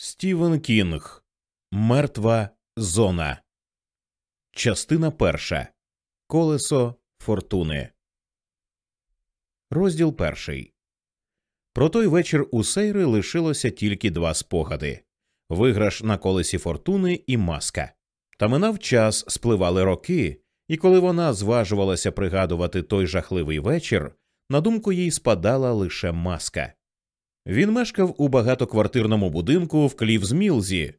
Стівен Кінг Мертва зона. Частина перша. Колесо фортуни. Розділ перший. Про той вечір у Сейри лишилося тільки два спогади виграш на колесі фортуни і маска. Та минав час, спливали роки, і коли вона зважувалася пригадувати той жахливий вечір, на думку їй спадала лише маска. Він мешкав у багатоквартирному будинку в Клівзмілзі.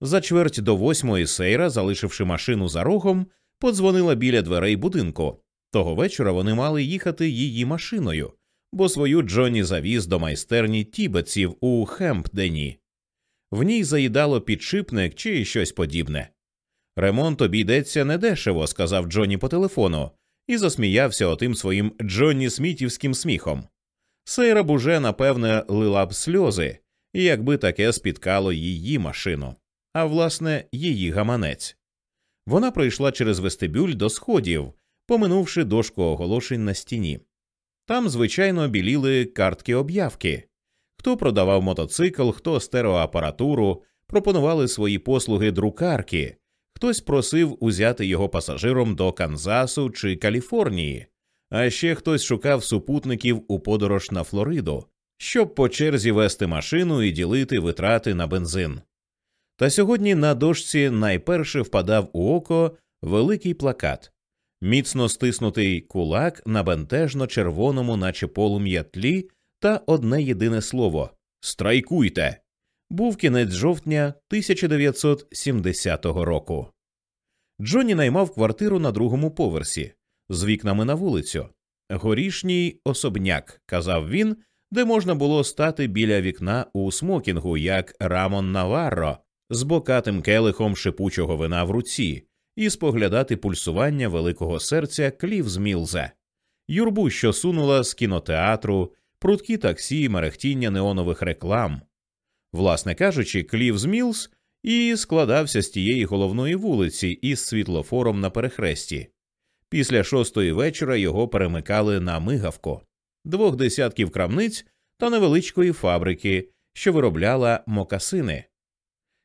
За чверть до восьмої сейра, залишивши машину за рогом, подзвонила біля дверей будинку. Того вечора вони мали їхати її машиною, бо свою Джонні завіз до майстерні тібетців у Хемпдені. В ній заїдало підшипник чи щось подібне. Ремонт обійдеться недешево, сказав Джонні по телефону, і засміявся отим своїм Джонні Смітівським сміхом. Сейра б уже, напевне, лила б сльози, якби таке спіткало її машину, а власне, її гаманець. Вона пройшла через вестибюль до сходів, поминувши дошку оголошень на стіні. Там, звичайно, біліли картки об'явки. Хто продавав мотоцикл, хто стереоапаратуру, пропонували свої послуги друкарки, хтось просив узяти його пасажиром до Канзасу чи Каліфорнії, а ще хтось шукав супутників у подорож на Флориду, щоб по черзі вести машину і ділити витрати на бензин. Та сьогодні на дошці найперше впадав у око великий плакат, міцно стиснутий кулак на бентежно червоному, наче полум'я тлі, та одне єдине слово Страйкуйте. Був кінець жовтня 1970 року. Джонні наймав квартиру на другому поверсі з вікнами на вулицю. Горішній особняк, казав він, де можна було стати біля вікна у смокінгу, як Рамон Наварро, з бокатим келихом шипучого вина в руці, і споглядати пульсування великого серця Клівз Мілза, юрбу, що сунула з кінотеатру, прудкі таксі, мерехтіння неонових реклам. Власне кажучи, Клівз Мілз і складався з тієї головної вулиці із світлофором на перехресті. Після шостої вечора його перемикали на мигавку, двох десятків крамниць та невеличкої фабрики, що виробляла мокасини.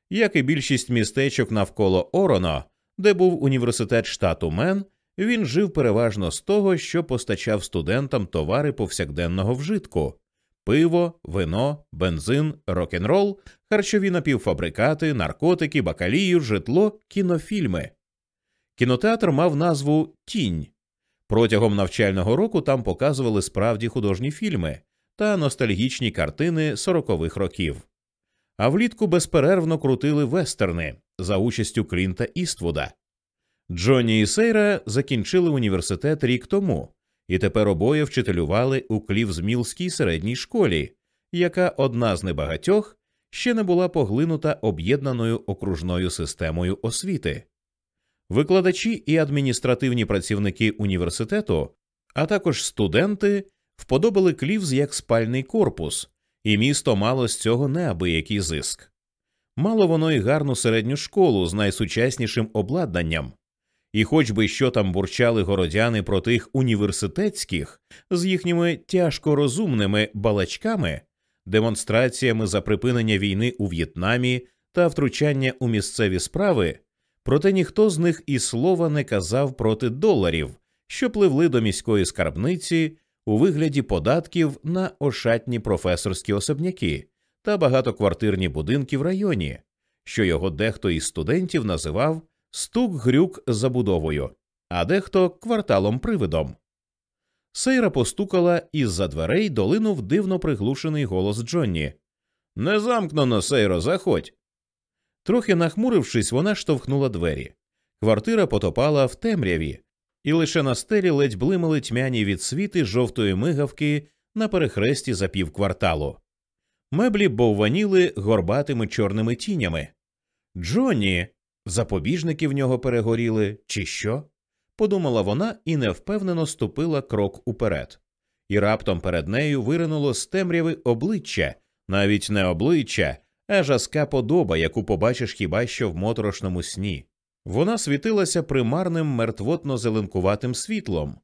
Як і більшість містечок навколо Ороно, де був університет штату Мен, він жив переважно з того, що постачав студентам товари повсякденного вжитку пиво, вино, бензин, рок-н-рол, харчові напівфабрикати, наркотики, бакалію, житло, кінофільми. Кінотеатр мав назву Тінь. Протягом навчального року там показували справді художні фільми та ностальгічні картини сорокових років. А влітку безперервно крутили вестерни за участю Клінта Іствуда. Джонні і Сейра закінчили університет рік тому, і тепер обоє вчителювали у Клівзмілській середній школі, яка одна з небагатьох ще не була поглинута об'єднаною окружною системою освіти. Викладачі і адміністративні працівники університету, а також студенти вподобали Клівз як спальний корпус, і місто мало з цього неабиякий зиск. Мало воно й гарну середню школу з найсучаснішим обладнанням. І хоч би що там бурчали городяни про тих університетських з їхніми тяжко розумними балачками, демонстраціями за припинення війни у В'єтнамі та втручання у місцеві справи, проте ніхто з них і слова не казав проти доларів, що пливли до міської скарбниці у вигляді податків на ошатні професорські особняки та багатоквартирні будинки в районі, що його дехто із студентів називав стук грюк забудовою, а дехто кварталом привидом. Сейра постукала із за дверей долинув дивно приглушений голос Джонні. Не замкнено, Сейро, заходь. Трохи нахмурившись, вона штовхнула двері. Квартира потопала в темряві, і лише на стелі ледь блимали тьмяні відсвіти жовтої мигавки на перехресті за півкварталу. Меблі бовваніли горбатими чорними тінями. Джонні, запобіжники в нього перегоріли, чи що? подумала вона і невпевнено ступила крок уперед. І раптом перед нею виринуло з темряви обличчя, навіть не обличчя, а жаска подоба, яку побачиш хіба що в моторошному сні. Вона світилася примарним мертвотно зеленкуватим світлом.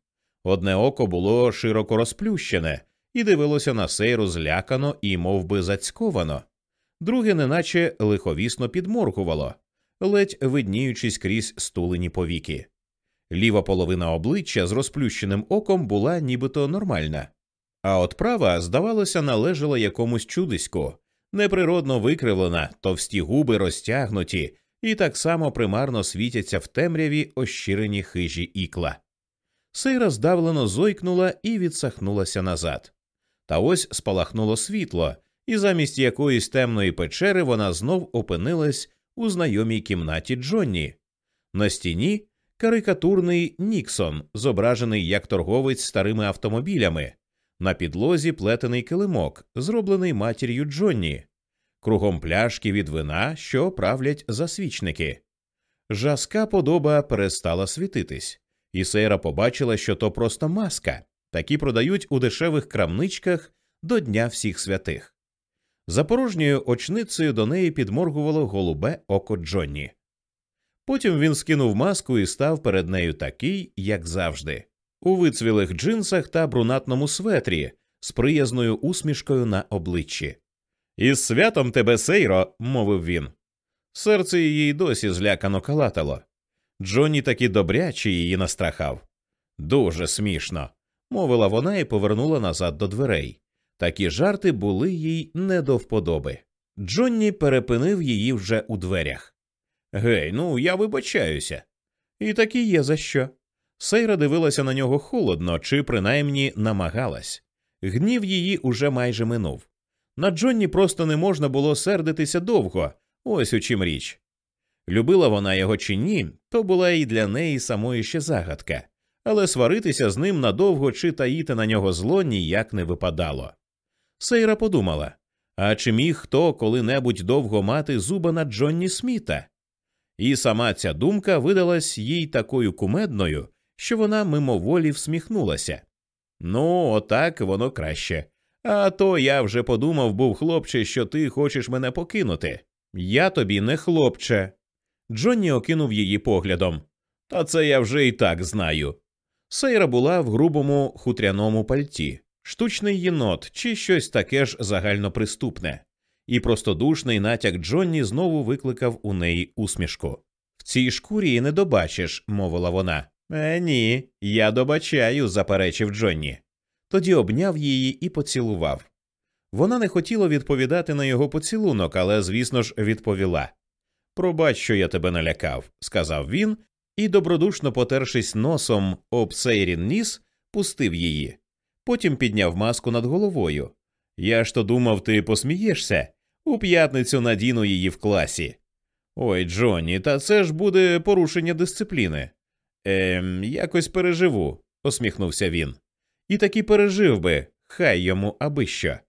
Одне око було широко розплющене і дивилося на сейру злякано і мов би, зацьковано. друге неначе лиховісно підморгувало, ледь видніючись крізь стулені повіки. Ліва половина обличчя з розплющеним оком була нібито нормальна, а от права, здавалося, належала якомусь чудиську, неприродно викривлена, товсті губи розтягнуті і так само примарно світяться в темряві ощирені хижі ікла. Сейра здавлено зойкнула і відсахнулася назад. Та ось спалахнуло світло, і замість якоїсь темної печери вона знов опинилась у знайомій кімнаті Джонні. На стіні карикатурний Ніксон, зображений як торговець старими автомобілями, на підлозі плетений килимок, зроблений матір'ю Джонні, кругом пляшки від вина, що правлять засвічники. Жаска подоба перестала світитись, і Сейра побачила, що то просто маска, такі продають у дешевих крамничках до Дня всіх святих. За порожньою очницею до неї підморгувало голубе око Джонні. Потім він скинув маску і став перед нею такий, як завжди, у вицвілих джинсах та брунатному светрі з приязною усмішкою на обличчі. Із святом тебе, Сейро, мовив він. Серце її досі злякано калатало. Джонні таки добряче її настрахав. Дуже смішно, мовила вона і повернула назад до дверей. Такі жарти були їй не до вподоби. Джонні перепинив її вже у дверях. Гей, ну я вибачаюся. І таки є за що. Сейра дивилася на нього холодно чи принаймні намагалась. Гнів її уже майже минув. На Джонні просто не можна було сердитися довго, ось у чим річ. Любила вона його чи ні, то була і для неї самої ще загадка, але сваритися з ним надовго чи таїти на нього зло ніяк не випадало. Сейра подумала а чи міг хто коли-небудь довго мати зуба на Джонні Сміта? І сама ця думка видалась їй такою кумедною, що вона мимоволі всміхнулася. Ну, отак воно краще. А то я вже подумав, був хлопче, що ти хочеш мене покинути. Я тобі не хлопче. Джонні окинув її поглядом. Та це я вже і так знаю. Сейра була в грубому хутряному пальті, штучний єнот чи щось таке ж загальноприступне, і простодушний натяк Джонні знову викликав у неї усмішку. В цій шкурі не добачиш, мовила вона. Е, ні, я добачаю, заперечив Джонні. Тоді обняв її і поцілував. Вона не хотіла відповідати на його поцілунок, але, звісно ж, відповіла. Пробач, що я тебе налякав, сказав він, і, добродушно потершись носом об Сейрін ніс, пустив її. Потім підняв маску над головою. Я ж то думав, ти посмієшся. У п'ятницю надіну її в класі. Ой, Джонні, та це ж буде порушення дисципліни. Ем, якось переживу, посміхнувся він. І таки пережив би, хай йому аби що.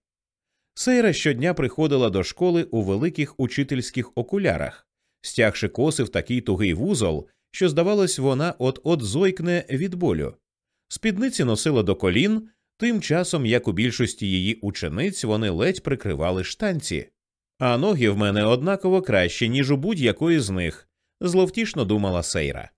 Сейра щодня приходила до школи у великих учительських окулярах, стягши коси в такий тугий вузол, що, здавалось, вона от от зойкне від болю. Спідниці носила до колін, тим часом, як у більшості її учениць, вони ледь прикривали штанці. А ноги в мене однаково краще, ніж у будь-якої з них, зловтішно думала Сейра.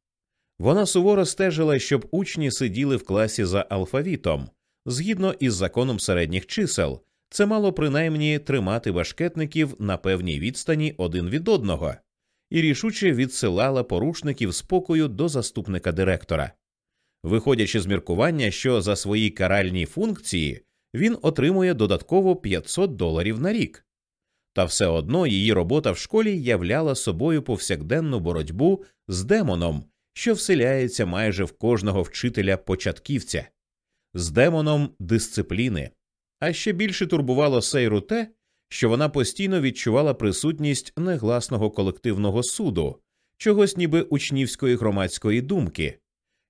Вона суворо стежила, щоб учні сиділи в класі за алфавітом, згідно із законом середніх чисел. Це мало принаймні тримати башкетників на певній відстані один від одного, і рішуче відсилала порушників спокою до заступника директора, виходячи з міркування, що за свої каральні функції він отримує додатково 500 доларів на рік. Та все одно її робота в школі являла собою повсякденну боротьбу з демоном, що вселяється майже в кожного вчителя початківця, з демоном дисципліни. А ще більше турбувало Сейру те, що вона постійно відчувала присутність негласного колективного суду, чогось ніби учнівської громадської думки,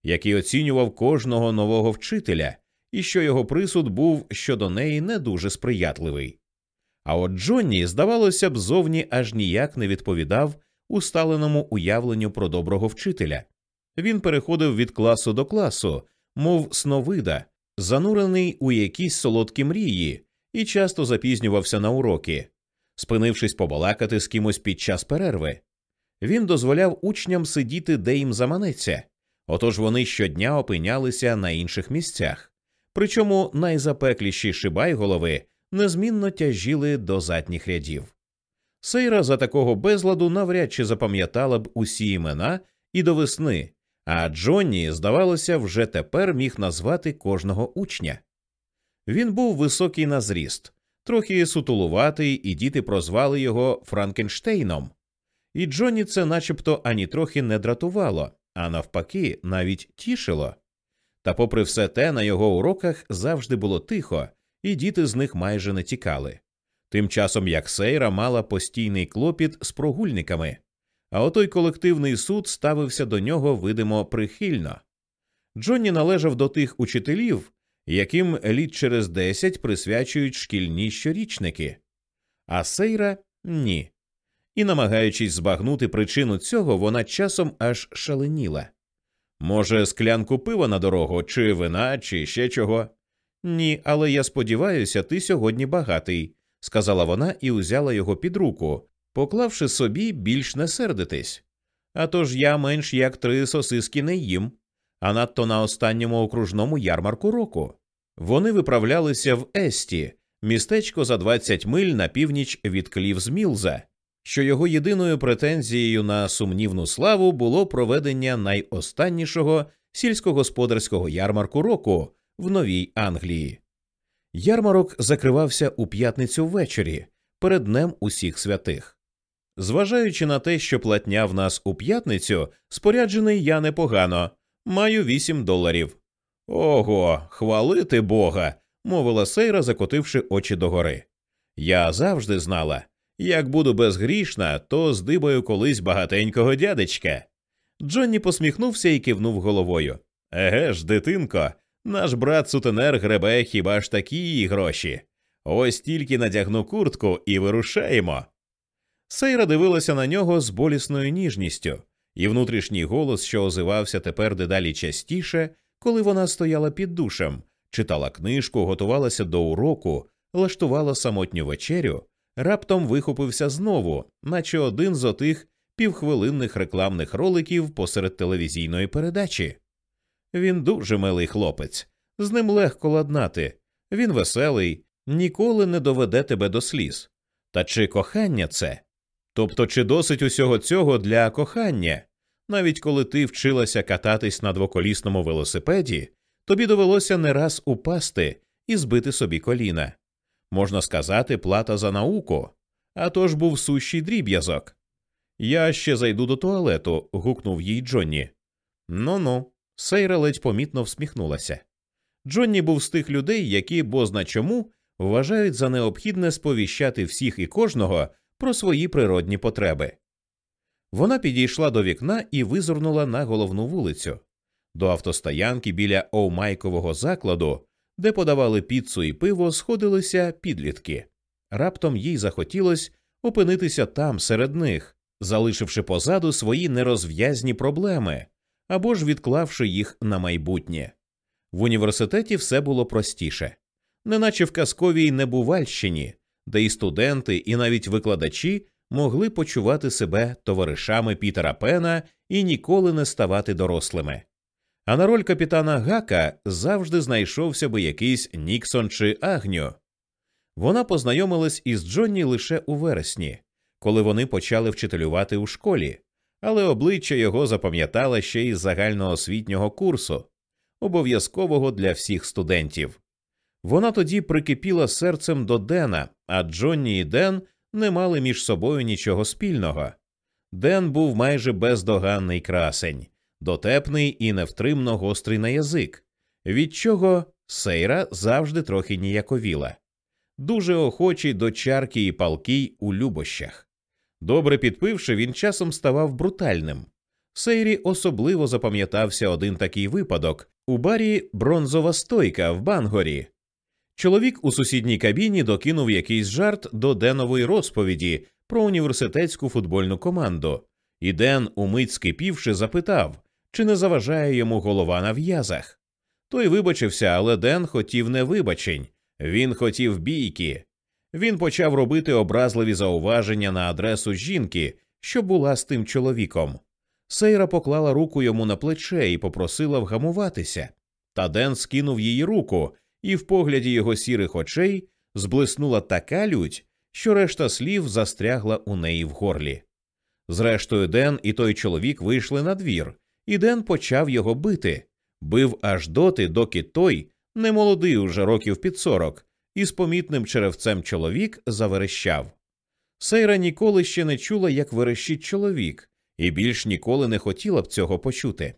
який оцінював кожного нового вчителя, і що його присуд був щодо неї не дуже сприятливий. А от Джонні, здавалося б, зовні аж ніяк не відповідав усталеному уявленню про доброго вчителя. Він переходив від класу до класу, мов сновида, занурений у якісь солодкі мрії, і часто запізнювався на уроки, спинившись побалакати з кимось під час перерви. Він дозволяв учням сидіти, де їм заманеться, отож вони щодня опинялися на інших місцях. Причому найзапекліші шибайголови незмінно тяжіли до задніх рядів. Сейра за такого безладу навряд чи запам'ятала б усі імена і до весни, а Джонні, здавалося, вже тепер міг назвати кожного учня. Він був високий на зріст, трохи сутулуватий, і діти прозвали його Франкенштейном. І Джонні це начебто ані трохи не дратувало, а навпаки, навіть тішило. Та, попри все те, на його уроках завжди було тихо, і діти з них майже не тікали. Тим часом як Сейра мала постійний клопіт з прогульниками, а отой колективний суд ставився до нього видимо прихильно. Джонні належав до тих учителів, яким літ через десять присвячують шкільні щорічники, а Сейра ні. І, намагаючись збагнути причину цього, вона часом аж шаленіла. Може, склянку пива на дорогу, чи вина, чи ще чого? Ні, але я сподіваюся, ти сьогодні багатий, сказала вона і узяла його під руку, поклавши собі більш не сердитись. А тож я менш як три сосиски не їм, а надто на останньому окружному ярмарку року. Вони виправлялися в Есті, містечко за 20 миль на північ від Клівзмілза, що його єдиною претензією на сумнівну славу було проведення найостаннішого сільськогосподарського ярмарку року в Новій Англії. Ярмарок закривався у п'ятницю ввечері перед днем усіх святих. Зважаючи на те, що платня в нас у п'ятницю, споряджений я непогано, маю вісім доларів. Ого, хвалити Бога, мовила Сейра, закотивши очі догори. Я завжди знала, як буду безгрішна, то здибаю колись багатенького дядечка. Джонні посміхнувся і кивнув головою. Еге ж, дитинко, наш брат сутенер гребе хіба ж такі гроші. Ось тільки надягну куртку і вирушаємо. Сейра дивилася на нього з болісною ніжністю, і внутрішній голос, що озивався тепер дедалі частіше, коли вона стояла під душем, читала книжку, готувалася до уроку, лаштувала самотню вечерю, раптом вихопився знову, наче один з отих півхвилинних рекламних роликів посеред телевізійної передачі. Він дуже милий хлопець, з ним легко ладнати, він веселий, ніколи не доведе тебе до сліз. Та чи кохання це? Тобто, чи досить усього цього для кохання? Навіть коли ти вчилася кататись на двоколісному велосипеді, тобі довелося не раз упасти і збити собі коліна. Можна сказати, плата за науку, а то ж був сущий дріб'язок. Я ще зайду до туалету. гукнув їй Джонні. Ну ну, Сейра ледь помітно всміхнулася. Джонні був з тих людей, які, бозна чому, вважають за необхідне сповіщати всіх і кожного про свої природні потреби. Вона підійшла до вікна і визирнула на головну вулицю, до автостоянки біля Оумайкового закладу, де подавали піцу і пиво, сходилися підлітки. Раптом їй захотілось опинитися там серед них, залишивши позаду свої нерозв'язні проблеми або ж відклавши їх на майбутнє. В університеті все було простіше, неначе в казковій небувальщині, де і студенти, і навіть викладачі могли почувати себе товаришами Пітера Пена і ніколи не ставати дорослими. А на роль капітана Гака завжди знайшовся би якийсь Ніксон чи Агню. Вона познайомилась із Джонні лише у вересні, коли вони почали вчителювати у школі, але обличчя його запам'ятала ще із загальноосвітнього курсу, обов'язкового для всіх студентів. Вона тоді прикипіла серцем до Дена, а Джонні і Ден не мали між собою нічого спільного. Ден був майже бездоганний красень, дотепний і невтримно гострий на язик, від чого Сейра завжди трохи ніяковіла, дуже охочий до чарки і палкій у любощах. Добре підпивши, він часом ставав брутальним. Сейрі особливо запам'ятався один такий випадок у барі Бронзова стойка в Бангорі. Чоловік у сусідній кабіні докинув якийсь жарт до Денової розповіді про університетську футбольну команду, і Ден, умить скипівши, запитав, чи не заважає йому голова на в'язах. Той вибачився, але Ден хотів не вибачень, він хотів бійки. Він почав робити образливі зауваження на адресу жінки, що була з тим чоловіком. Сейра поклала руку йому на плече і попросила вгамуватися. Та Ден скинув її руку, і в погляді його сірих очей зблиснула така лють, що решта слів застрягла у неї в горлі. Зрештою, Ден і той чоловік вийшли на двір, і Ден почав його бити, бив аж доти, доки той, немолодий уже років під сорок, із помітним черевцем чоловік заверещав. Сейра ніколи ще не чула, як верещить чоловік, і більш ніколи не хотіла б цього почути.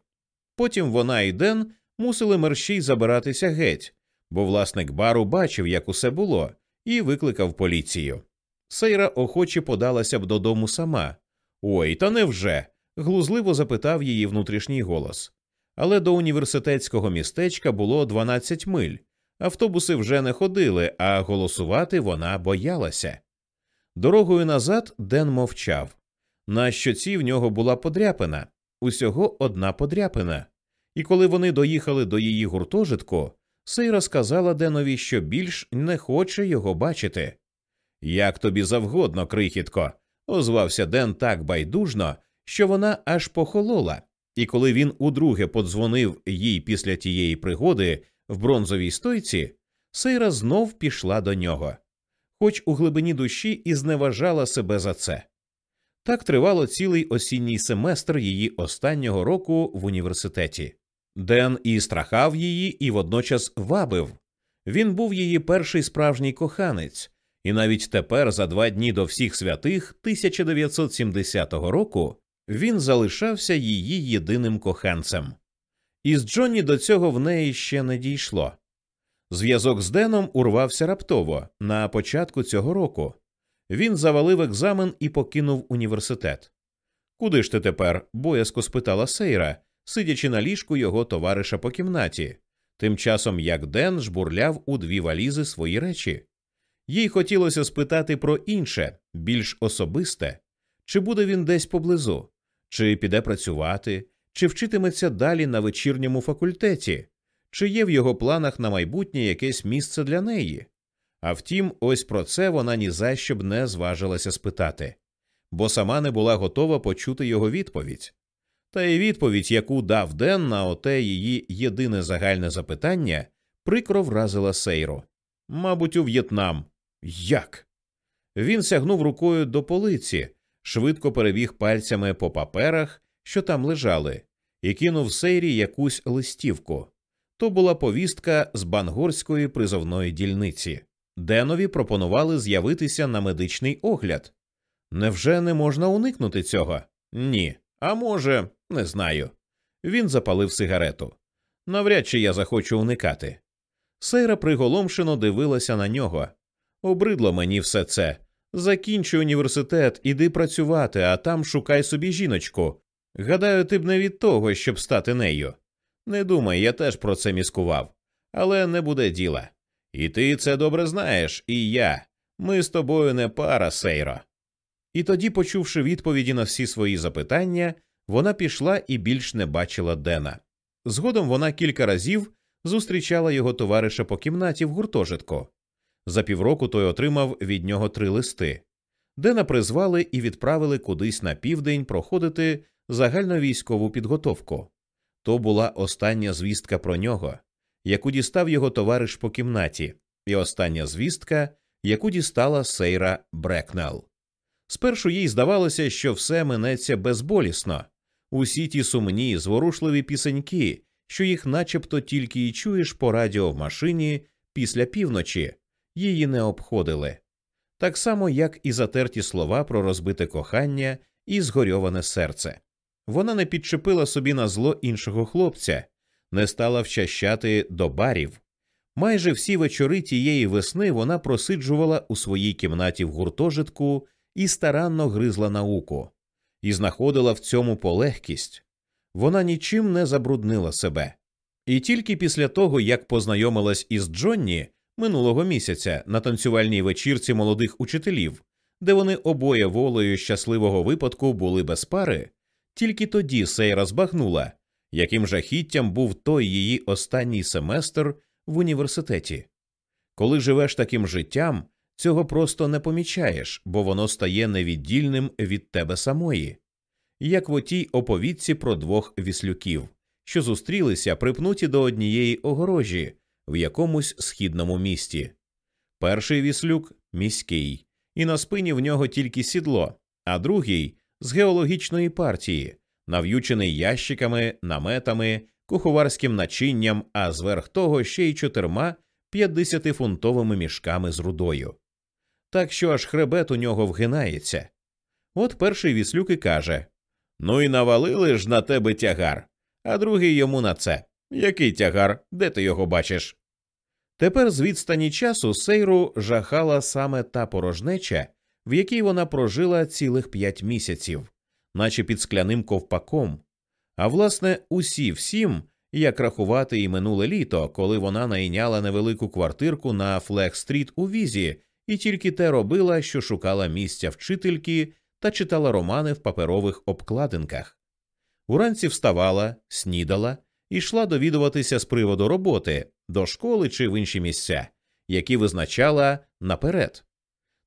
Потім вона і Ден мусили мерщій забиратися геть, бо власник бару бачив, як усе було, і викликав поліцію. Сейра охоче подалася б додому сама. Ой, та невже? глузливо запитав її внутрішній голос. Але до університетського містечка було 12 миль. Автобуси вже не ходили, а голосувати вона боялася. Дорогою назад Ден мовчав. На щоці в нього була подряпина, усього одна подряпина. І коли вони доїхали до її гуртожитку, Сейра сказала Денові, що більш не хоче його бачити. Як тобі завгодно, крихітко, озвався Ден так байдужно, що вона аж похолола, і коли він удруге подзвонив їй після тієї пригоди в бронзовій стойці, Сейра знов пішла до нього, хоч у глибині душі і зневажала себе за це. Так тривало цілий осінній семестр її останнього року в університеті. Ден і страхав її, і водночас вабив. Він був її перший справжній коханець, і навіть тепер, за два дні до всіх святих 1970 року, він залишався її єдиним коханцем. Із Джонні до цього в неї ще не дійшло. Зв'язок з Деном урвався раптово на початку цього року. Він завалив екзамен і покинув університет. Куди ж ти тепер? боязко спитала Сейра, сидячи на ліжку його товариша по кімнаті, тим часом як Ден жбурляв у дві валізи свої речі. Їй хотілося спитати про інше, більш особисте чи буде він десь поблизу, чи піде працювати, чи вчитиметься далі на вечірньому факультеті, чи є в його планах на майбутнє якесь місце для неї. А втім, ось про це вона ні за що б не зважилася спитати, бо сама не була готова почути його відповідь. Та й відповідь, яку дав Ден на оте її єдине загальне запитання, прикро вразила Сейру. Мабуть, у В'єтнам. Як? Він сягнув рукою до полиці, швидко перебіг пальцями по паперах, що там лежали, і кинув Сейрі якусь листівку. То була повістка з бангорської призовної дільниці. Денові пропонували з'явитися на медичний огляд. Невже не можна уникнути цього? Ні. А може, не знаю. Він запалив сигарету. Навряд чи я захочу уникати. Сейра приголомшено дивилася на нього. Обридло мені все це. Закінчуй університет, іди працювати, а там шукай собі жіночку. Гадаю, ти б не від того, щоб стати нею. Не думай, я теж про це міскував, але не буде діла. І ти це добре знаєш, і я. Ми з тобою не пара, Сейро. І тоді, почувши відповіді на всі свої запитання, вона пішла і більш не бачила Дена. Згодом вона кілька разів зустрічала його товариша по кімнаті в гуртожитку. За півроку той отримав від нього три листи. Дена призвали і відправили кудись на південь проходити загальновійськову підготовку. То була остання звістка про нього, яку дістав його товариш по кімнаті, і остання звістка, яку дістала Сейра Брекнел. Спершу їй здавалося, що все минеться безболісно, усі ті сумні, зворушливі пісеньки, що їх начебто тільки й чуєш по радіо в машині після півночі, її не обходили. Так само, як і затерті слова про розбите кохання і згорьоване серце. Вона не підчепила собі на зло іншого хлопця, не стала вчащати до барів. Майже всі вечори тієї весни вона просиджувала у своїй кімнаті в гуртожитку і старанно гризла науку, і знаходила в цьому полегкість. Вона нічим не забруднила себе. І тільки після того, як познайомилась із Джонні минулого місяця на танцювальній вечірці молодих учителів, де вони обоє волею щасливого випадку були без пари, тільки тоді Сейра збагнула, яким жахіттям був той її останній семестр в університеті. Коли живеш таким життям, цього просто не помічаєш, бо воно стає невіддільним від тебе самої, як в отій оповідці про двох віслюків, що зустрілися припнуті до однієї огорожі в якомусь східному місті. Перший віслюк міський, і на спині в нього тільки сідло, а другий з геологічної партії, нав'ючений ящиками, наметами, куховарським начинням, а зверх того ще й чотирма 50-фунтовими мішками з рудою. Так що аж хребет у нього вгинається. От перший віслюк і каже Ну і навалили ж на тебе тягар, а другий йому на це. Який тягар? Де ти його бачиш? Тепер з відстані часу Сейру жахала саме та порожнеча, в якій вона прожила цілих п'ять місяців, наче під скляним ковпаком. А власне, усі всім, як рахувати і минуле літо, коли вона найняла невелику квартирку на Флег-стріт у візі, і тільки те робила, що шукала місця вчительки та читала романи в паперових обкладинках. Уранці вставала, снідала і йшла довідуватися з приводу роботи до школи чи в інші місця, які визначала наперед.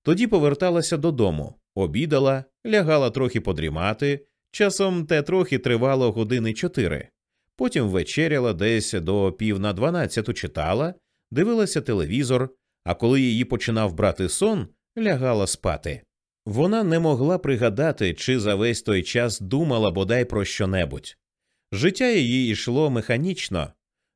Тоді поверталася додому, обідала, лягала трохи подрімати, часом те трохи тривало години чотири. Потім вечеряла десь до пів на дванадцяту читала, дивилася телевізор, а коли її починав брати сон, лягала спати. Вона не могла пригадати, чи за весь той час думала бодай про що-небудь. Життя її йшло механічно.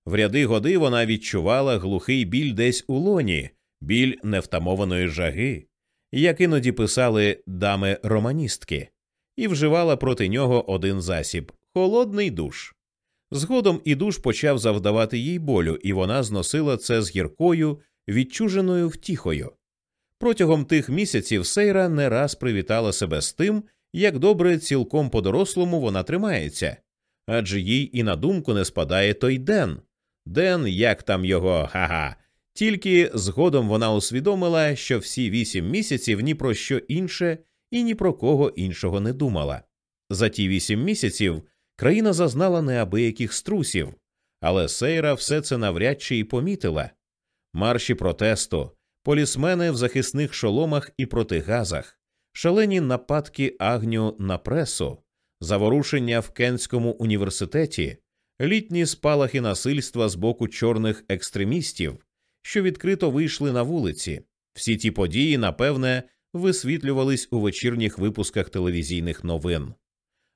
В ряди годи вона відчувала глухий біль десь у лоні, біль невтамованої жаги, як іноді писали дами романістки, і вживала проти нього один засіб холодний душ. Згодом і душ почав завдавати їй болю, і вона зносила це з гіркою, відчуженою втіхою. Протягом тих місяців Сейра не раз привітала себе з тим, як добре цілком по дорослому вона тримається, адже їй і на думку не спадає той Ден. Ден, як там його, ха-ха. Тільки згодом вона усвідомила, що всі вісім місяців ні про що інше і ні про кого іншого не думала. За ті вісім місяців країна зазнала неабияких струсів, але Сейра все це навряд чи й помітила. Марші протесту, полісмени в захисних шоломах і протигазах, шалені нападки агню на пресу, заворушення в Кенському університеті, літні спалахи насильства з боку чорних екстремістів, що відкрито вийшли на вулиці. Всі ті події, напевне, висвітлювались у вечірніх випусках телевізійних новин.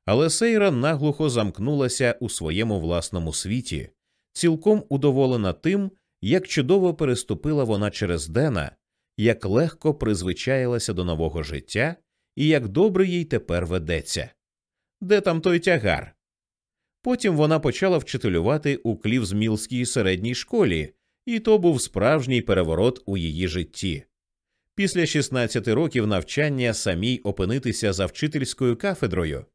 Але Сейра наглухо замкнулася у своєму власному світі, цілком удоволена тим, як чудово переступила вона через Дена, як легко призвичаїлася до нового життя і як добре їй тепер ведеться. Де там той тягар? Потім вона почала вчителювати у Клівзмілській середній школі, і то був справжній переворот у її житті. Після 16 років навчання самій опинитися за вчительською кафедрою,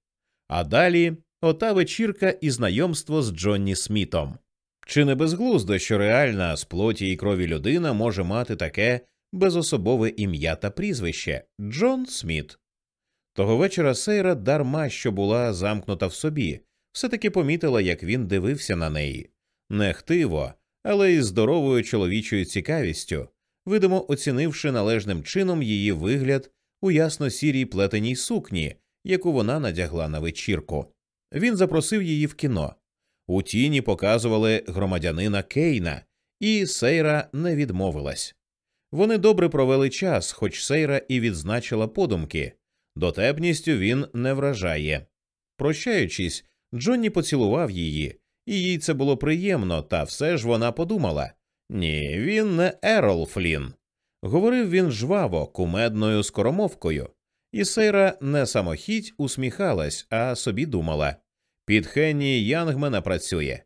а далі ота вечірка і знайомство з Джонні Смітом. Чи не безглуздо, що реальна з плоті і крові людина може мати таке безособове ім'я та прізвище Джон Сміт? Того вечора Сейра, дарма що була замкнута в собі, все таки помітила, як він дивився на неї нехтиво, але й здоровою чоловічою цікавістю, видимо оцінивши належним чином її вигляд у ясно сірій плетеній сукні, яку вона надягла на вечірку. Він запросив її в кіно. У тіні показували громадянина Кейна, і Сейра не відмовилась. Вони добре провели час, хоч Сейра і відзначила подумки дотепністю він не вражає. Прощаючись, Джонні поцілував її, і їй це було приємно, та все ж вона подумала ні, він не Ерол Флін. Говорив він жваво, кумедною скоромовкою, і Сейра не самохідь усміхалась, а собі думала під Хенні Янгмена працює.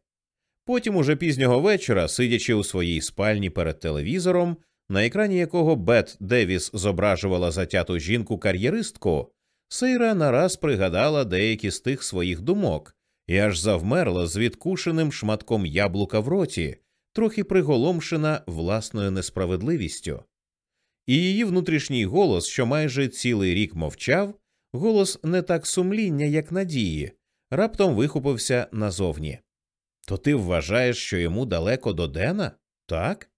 Потім, уже пізнього вечора, сидячи у своїй спальні перед телевізором, на екрані якого Бет Девіс зображувала затяту жінку кар'єристку, Сейра нараз пригадала деякі з тих своїх думок і аж завмерла з відкушеним шматком яблука в роті, трохи приголомшена власною несправедливістю. І її внутрішній голос, що майже цілий рік мовчав, голос не так сумління, як надії, раптом вихопився назовні. То ти вважаєш, що йому далеко до Дена? Так?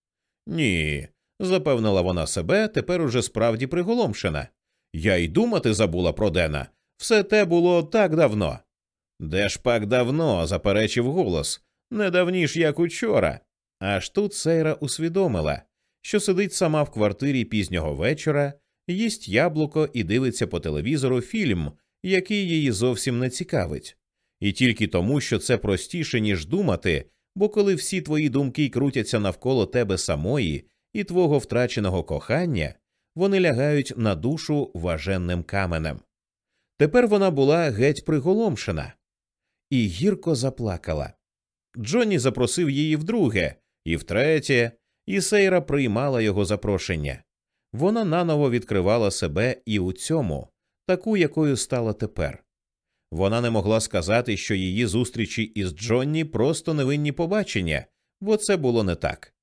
Ні, запевнила вона себе, тепер уже справді приголомшена. Я й думати забула про Дена. Все те було так давно. Де ж пак давно, заперечив голос, не давніш, як учора. Аж тут Сейра усвідомила, що сидить сама в квартирі пізнього вечора їсть яблуко і дивиться по телевізору фільм, який її зовсім не цікавить, і тільки тому, що це простіше, ніж думати, бо коли всі твої думки крутяться навколо тебе самої і твого втраченого кохання, вони лягають на душу важенним каменем. Тепер вона була геть приголомшена і гірко заплакала. Джонні запросив її вдруге, і втретє, і Сейра приймала його запрошення. Вона наново відкривала себе і у цьому, таку, якою стала тепер. Вона не могла сказати, що її зустрічі із Джонні просто невинні побачення, бо це було не так.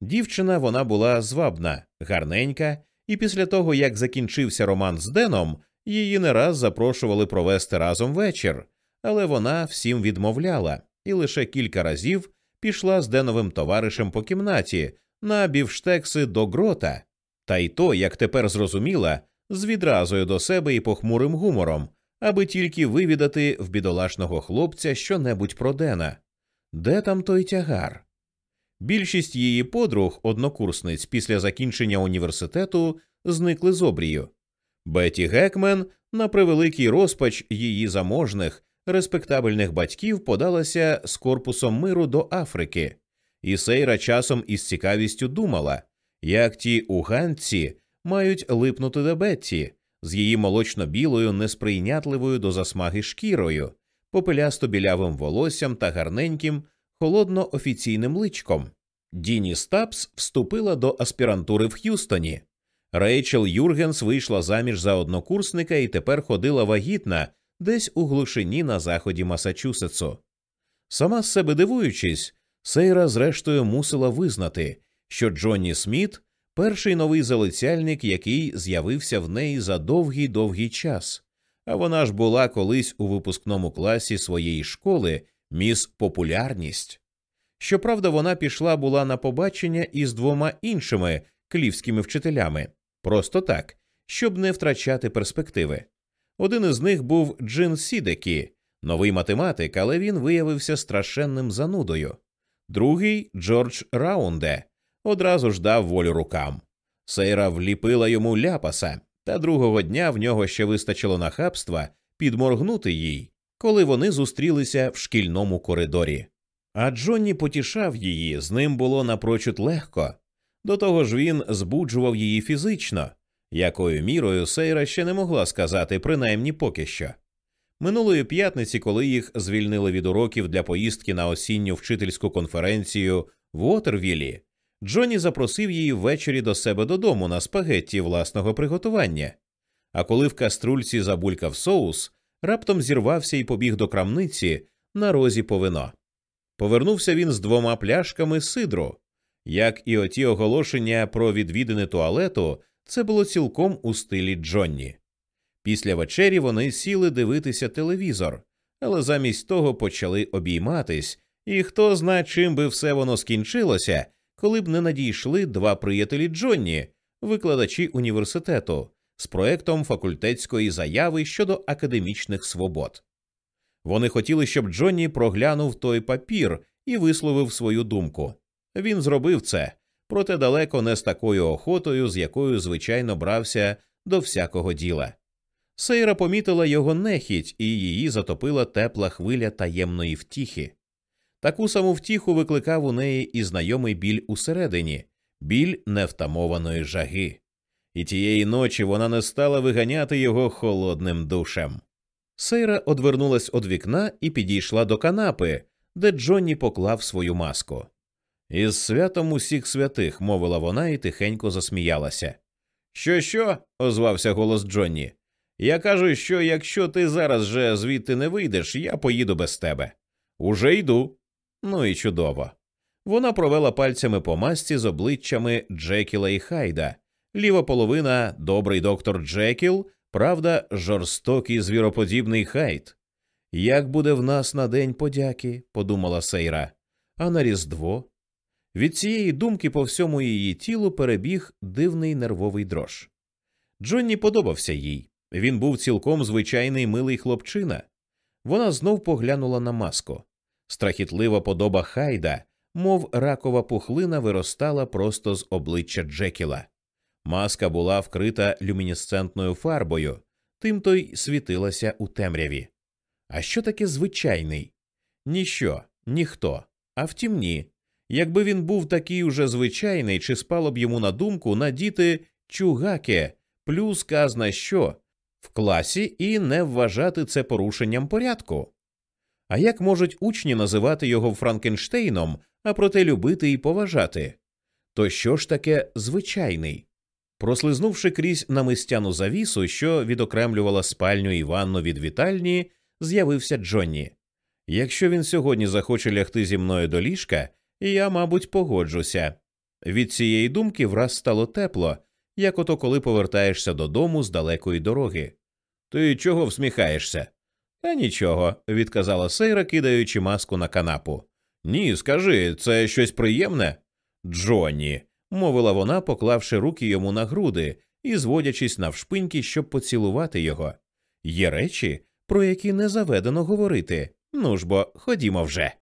Дівчина вона була звабна, гарненька, і після того, як закінчився роман з Деном, її не раз запрошували провести разом вечір, але вона всім відмовляла і лише кілька разів пішла з Деновим товаришем по кімнаті на бівштекси до грота, та й то, як тепер зрозуміла, з відразою до себе і похмурим гумором, аби тільки вивідати в бідолашного хлопця щонебудь про Дена. Де там той тягар? Більшість її подруг, однокурсниць після закінчення університету зникли з обрію. Беті Гекмен, на превеликий розпач її заможних, респектабельних батьків, подалася з корпусом миру до Африки, і Сейра часом із цікавістю думала, як ті уганці мають липнути до Бетті з її молочно-білою, несприйнятливою до засмаги шкірою, попелясто білявим волоссям та гарненьким, холодно офіційним личком. Діні Стапс вступила до аспірантури в Х'юстоні. Рейчел Юргенс вийшла заміж за однокурсника і тепер ходила вагітна десь у глушині на заході Масачусетсу. Сама з себе дивуючись, Сейра зрештою мусила визнати, що Джонні Сміт перший новий залицяльник, який з'явився в неї за довгий довгий час, а вона ж була колись у випускному класі своєї школи міс популярність. Щоправда, вона пішла була на побачення із двома іншими клівськими вчителями, просто так, щоб не втрачати перспективи. Один із них був Джин Сідекі, новий математик, але він виявився страшенним занудою. Другий Джордж Раунде одразу ж дав волю рукам. Сейра вліпила йому ляпаса, та другого дня в нього ще вистачило нахабства підморгнути їй, коли вони зустрілися в шкільному коридорі. А Джонні потішав її, з ним було напрочуд легко. До того ж він збуджував її фізично, якою мірою Сейра ще не могла сказати, принаймні поки що. Минулої п'ятниці, коли їх звільнили від уроків для поїздки на осінню вчительську конференцію в Уотервілі, Джонні запросив її ввечері до себе додому на спагетті власного приготування. А коли в каструльці забулькав соус, раптом зірвався і побіг до крамниці на розі по. Повернувся він з двома пляшками сидру. Як і оті оголошення про відвідини туалету, це було цілком у стилі Джонні. Після вечері вони сіли дивитися телевізор, але замість того почали обійматись, і хто зна, чим би все воно скінчилося, коли б не надійшли два приятелі Джонні, викладачі університету, з проектом факультетської заяви щодо академічних свобод. Вони хотіли, щоб Джонні проглянув той папір і висловив свою думку. Він зробив це, проте далеко не з такою охотою, з якою звичайно брався до всякого діла. Сейра помітила його нехіть, і її затопила тепла хвиля таємної втіхи. Таку саму втіху викликав у неї і знайомий біль усередині, біль невтамованої жаги. І тієї ночі вона не стала виганяти його холодним душем. Сейра одвернулась від вікна і підійшла до канапи, де Джонні поклав свою маску. Із святом усіх святих, мовила вона і тихенько засміялася. Що, що? озвався голос Джонні. Я кажу, що якщо ти зараз же звідти не вийдеш, я поїду без тебе. Уже йду. Ну і чудово. Вона провела пальцями по масці з обличчями Джекіла і Хайда. Ліва половина добрий доктор Джекіл, правда, жорстокий звіроподібний Хайд. Як буде в нас на день подяки, подумала Сейра, а на Різдво. Від цієї думки по всьому її тілу перебіг дивний нервовий дрож. Джонні подобався їй. Він був цілком звичайний милий хлопчина. Вона знов поглянула на маску. Страхітлива подоба Хайда, мов ракова пухлина, виростала просто з обличчя Джекіла. Маска була вкрита люмінесцентною фарбою, тим то й світилася у темряві. А що таке звичайний? Ніщо, ніхто. А втім, ні. Якби він був такий уже звичайний, чи спало б йому на думку надіти чугаке, плюс казна що в класі і не вважати це порушенням порядку. А як можуть учні називати його Франкенштейном, а проте любити і поважати? То що ж таке звичайний? Прослизнувши крізь намистяну завісу, що відокремлювала спальню і ванну від вітальні, з'явився Джонні. Якщо він сьогодні захоче лягти зі мною до ліжка, я, мабуть, погоджуся. Від цієї думки враз стало тепло, як ото коли повертаєшся додому з далекої дороги. Ти чого всміхаєшся? Та нічого, відказала Сейра, кидаючи маску на канапу. Ні, скажи, це щось приємне? Джонні, мовила вона, поклавши руки йому на груди і зводячись навшпиньки, щоб поцілувати його. Є речі, про які не заведено говорити. Ну ж бо ходімо вже.